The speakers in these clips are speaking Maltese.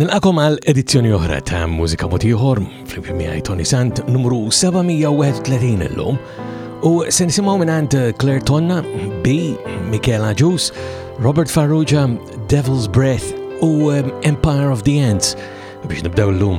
Nilqakom għal edizzjoni oħra ta' Mużika Mod Ieħor, flimkien miegħi Tony Sant, numru 731 illum, u se nisimgħu mingħand Claire Tonna, B, Michael Aġus, Robert Farrugia, Devil's Breath u um, Empire of the Ants biex nibdew llum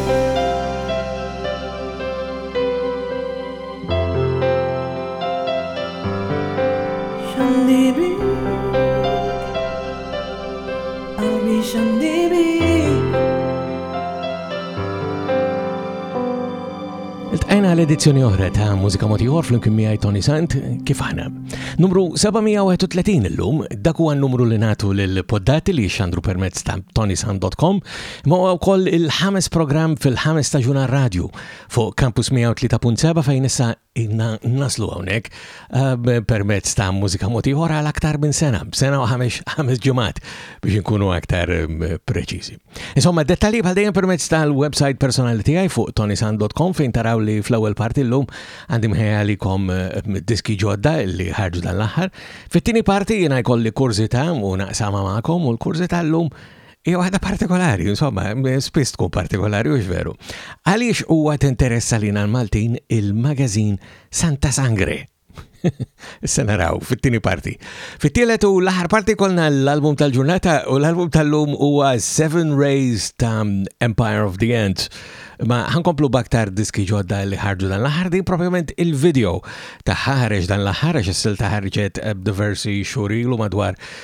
edizzjoni oħra ta' Mużika Motiħor fl-imkien miegħi Tony Sant kif aħna. Numru 731 illum, dak huwa numru li nagħtu lil poddati li xandru permezz ta' tonysant.com Imma huwa wkoll il-ħames programm fil-ħames staġun għar-radju fuq Campus 103.7 fejn issa naslu hawnhekk eh, permezz ta' mużika moti ora għal aktar minn sena, sena u ħames ġimgħat biex inkunu aktar eh, preċiżi. Insomma, dettalji bħal dejjem permezz tal-website personali tiegħi fuq tonisan.com fejn taraw li fl-ewwel parti llum għandi mħejja likom eh, diski ġodda li ħarġu dan l-aħħar. Fit-tieni parti jiena jkolli kurżità u naqsama magħkom u l-kurżità llum Jew waħda partikolari, insomma, spiss tkun partikolari u veru. Għaliex huwa tinteressa lina l-Maltin il-magazin Santa Sangre? Se naraw fit-tieni parti. Fit-tielet u l-aħħar parti kolna l-album tal-ġurnata u l-album tal-lum huwa Seven Rays ta' Empire of the Ants. Ma ħankomplu baktar diski ġodda li ħarġu dan l-aħħar din propjament il-video ta' ħareġ dan l-aħħar għax is-silta ħarġet diversi xurilu madwar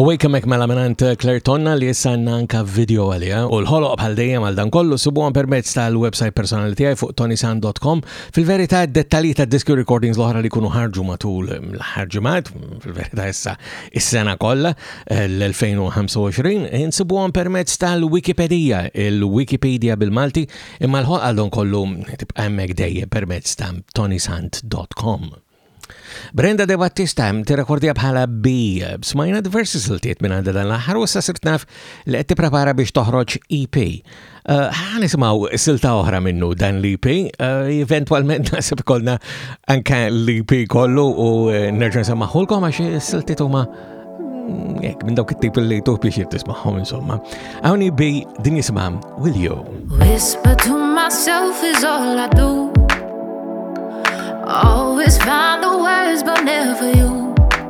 Awake mek mela minant eh, Claire Tonna li jissanna anka video għalija u l-ħoloq bħal dejjem għal dan kollu subu għan permezz tal-website personali tijaj fuq tonisan.com fil-verita dettali ta' diski recordings l-oħra li kunu ħarġu matul mm, l-ħarġumat mm, fil-verita jissa is-sena kolla l-2025 insibuhom permezz tal-Wikipedija, il-Wikipedia bil-Malti, imma l-ħol għadhom kollu tibqa' hemmhekk dejjem permezz ta' tonisant.com. Brenda De Battista tirrekordja bħala B. Smajna diversi siltiet minn għandha dan l-aħħar u sa sirt naf li qed tipprepara biex toħroġ EP. Eh, ħan nisimaw silta oħra minnu dan l-IP, eh, eventualment nasib kolna anka l-IP kollu u eh, nerġa nsemmaħulkom għax silti tuma mm, jek minn dawk it-tip li tuħ biex jittismaħom insomma. Għawni bi din jisimam Will You. Whisper to myself is all I do Always find the words but never you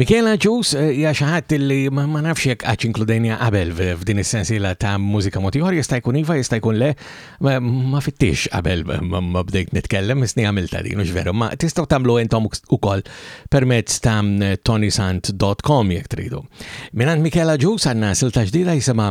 Michela Ġus eh, hija xi ħadd li ma nafx jekk qatt inkludejnija qabel f'din is-sensiela ta' mużika mod ieħor jista' jkun iva jista' jkun le ma fittix qabel ma bdejt nitkellem isni għamilta din mhux veru ma tistgħu tagħmlu intom ukoll permezz ta' tonysant.com jekk tridu. Minant Michela Ġus għandna silta ġdida jisimha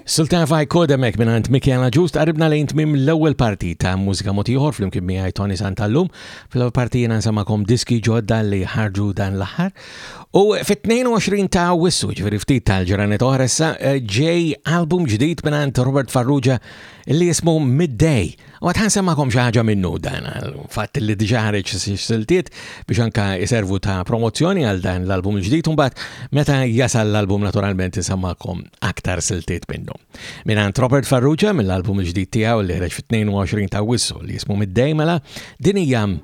Sultan Faj Kodemek minant Mikjana Ġust qaribna lejn tmim l-ewwel parti ta' mużika motiħor fl-imkien miegħi Tony Santallum. Fl-ewwel parti jiena nsamakom diski ġodda li ħarġu dan l-aħħar. U fit-22 ta' wissu, ġifieri ftit tal-ġranet oħra issa, eh, ġej album ġdid minant Robert Farrugia li jismu Midday. U għad ħansemmakom xaħġa minnu dan, fatt li diġa ħareġ siltiet biex anka jiservu ta' promozzjoni għal dan l-album ġdijt un bat meta jasal l-album naturalment nsemmakom aktar siltiet minnu. Minan Robert Farrugia mill-album ġdijt tijaw li ħreġ fit-22 ta' wissu li jismu mid-dejmela dinija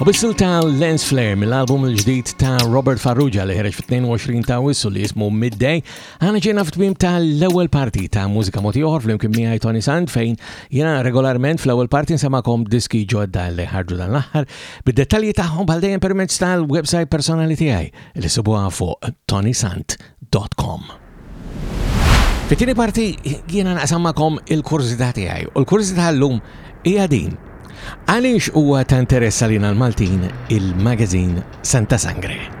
U bissu ta' Lens Flare mill-album il-ġdid ta' Robert Farrugia li ħereġ fit-22 ta' wissu li jismu Midday, għana ġena f'tmim tal-ewwel parti ta' mużika moti oħor fl-imkien miegħi Tony Sand fejn jena regolarment fl-ewwel parti nsemakom diski ġodda li ħarġu dan l-aħħar bid-dettalji tagħhom bħal dejjem permezz tal-website personali tiegħi li sibuha fuq tonysant.com. www.ecomcast.com. Fit-tieni parti jiena naqsam magħkom il-kurżità tiegħi u l-kurżità llum hija din. Għaliex huwa ta' interess għalina l-Maltin il-magazin Santa Sangre?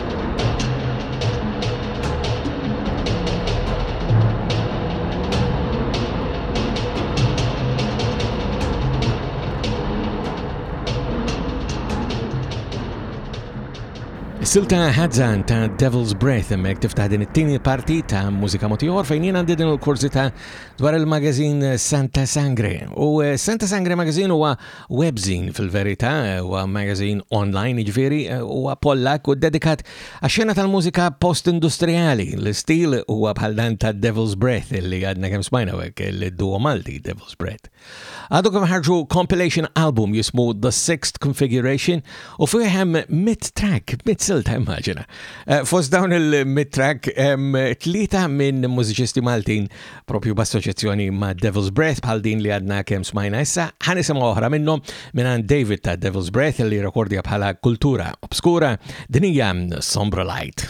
Silta ħazzan ta' Devil's Breath emmek tiftaħ din it-tieni parti ta' mużika motiħor fejn jien għandi din il-kurzita dwar il-magazin Santa Sangre. U eh, Santa Sangre magazin huwa Webzine fil-verità, huwa magazine online jiġifieri huwa Pollak u dedikat għax-xena tal-mużika post-industrijali. L-istil huwa bħal dan ta' Devil's Breath li għadna kemm smajna hekk l-duo Malti Devil's Breath. Għadu kemm ħarġu compilation album jismu The Sixth Configuration u fih hemm mit track, mit silta immaġina. Eh, fost dawn il-mit track hemm tlieta minn mużiċisti Maltin propju b'assoċjazzjoni ma' Devil's Breath bħal din li għadna kemm smajna issa, ħanisimgħu oħra minnhom minn David ta' Devil's Breath li rekordja bħala kultura obskura dinija Sombra Light.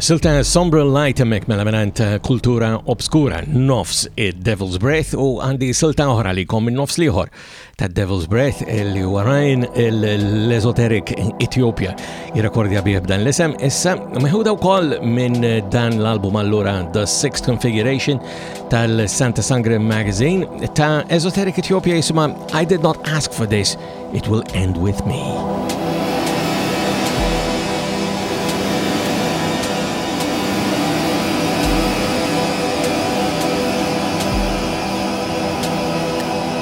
Silta Sombra Light emmek mela minant eh, kultura obskura nofs id-Devil's Breath u għandi silta oħra li kom nofs liħor ta' Devil's Breath li warajn l-esoteric Ethiopia jirrekordja bih b'dan l-isem issa meħuda wkoll minn dan l-album allura The Sixth Configuration tal-Santa Sangre Magazine ta' Esoteric Ethiopia jisima I did not ask for this, it will end with me.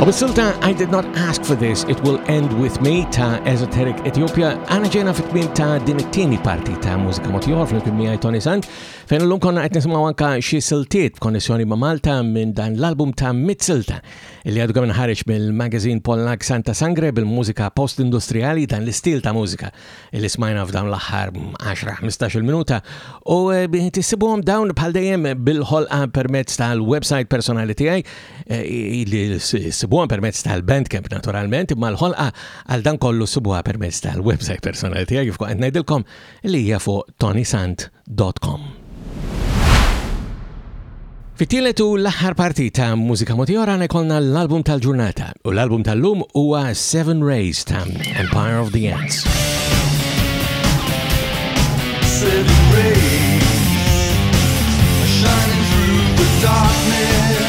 U bis-silta I did not ask for this, it will end with me ta' Esoteric Ethiopia, għana ġena fit min ta' din it-tieni parti ta' mużika motiħor fl-imkien miegħi Tony Sant, fejn l-lum konna qed nisimgħu anka xi siltiet b'konnessjoni ma' Malta minn dan l-album ta' mit-silta li għadu kemm inħareġ mill-magazine Pollak Santa Sangre bil-mużika post-industrijali dan l-istil ta' mużika li smajna f'dawn l-aħħar 10-15 minuta u eh, tissibuhom dawn bħal dejjem bil-ħolqa permezz tal-website personali tiegħi eh, li sibuhom permezz tal-bandcamp naturalment imma l-ħolqa għal dan kollu sibuha permezz tal-website personali tiegħi kif qed ngħidilkom li hija fuq tonisant.com dot com. Fit-tielet u l-aħħar parti ta' Mużika Mogħtija Orana jkollna l-album tal-ġurnata u l-album tal-lum huwa Seven Rays ta' Empire of the Ants. Seven rays shining through the darkness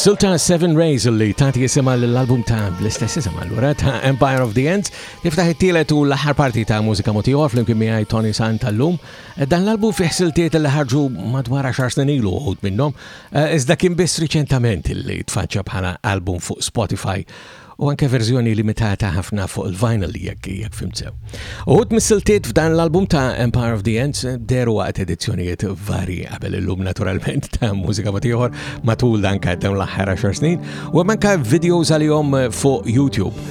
Silta Seven Rays li tagħti jisimha l-album ta' l-istess isim allura ta' Empire of the Ends Tiftaħ it-tielet u l-aħħar parti ta' Mużika Mod Ieħor flimkien miegħi Tony Sant tal-lum. Dan l-album fih siltiet li ħarġu madwar 10 snin ilu uħud minnhom, eh, iżda kien biss riċentament li tfaċċa bħala album fuq Spotify u anke verżjoni limitata ħafna fuq il-vinyl jekk jekk fimsew. Uħut mis-siltiet f'dan l-album ta' Empire of the Ends deru għat edizzjonijiet vari qabel illum naturalment ta' mużika motiħor matul dan dawn l-aħħar 10 snin u manka videos għalihom fuq YouTube.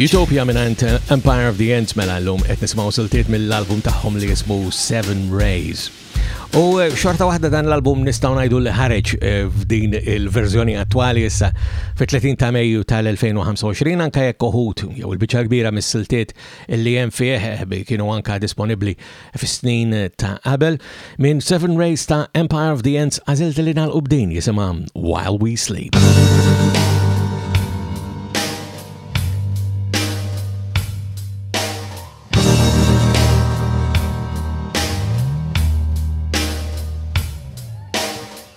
Utopia mingħand Empire of the Ants mela llum qed nisimgħu siltiet mill-album tagħhom li jismu Seven Rays. U eh, xorta waħda dan l-album nistgħu ngħidu li ħareġ eh, f'din il-verżjoni attwali issa fit-30 ta' Mejju tal-2025 anke jekk uħud jew il-biċċa kbira mis-siltiet li hemm fih eh, kienu anke disponibbli fis-snin ta' qabel minn Seven Rays ta' Empire of the Ends għażilt li nagħlqu b'din jisimha While We Sleep.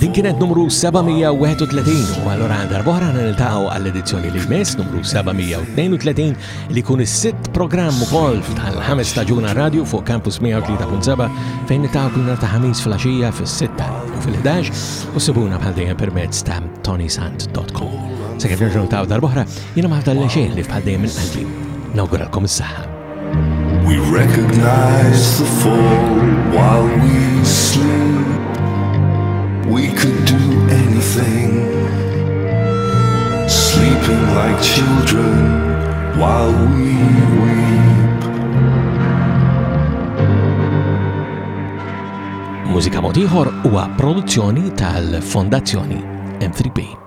Din kienet numru 731 u allura għal darb'oħra ħna niltaqgħu għall-edizzjoni li jmiss numru 732 li jkun is-sitt programm ukoll f'dan il-ħames staġuna radju fuq Campus 103.7 fejn niltaqgħu kull nhar ta' ħamis fil-għaxija fis-sitta u fil-11 u sibuna bħal dejjem permezz ta' tonysant.com. Sakemm nerġgħu niltaqgħu darb'oħra jiena ma ħafda l-xejn li bħal dejjem minn qalbi. Nawguralkom is-saħħa. We recognize the fall while we sleep. We could do anything. Sleeping like children while we weep. Muzika motiħor huwa produzzjoni tal-Fondazzjoni 3 b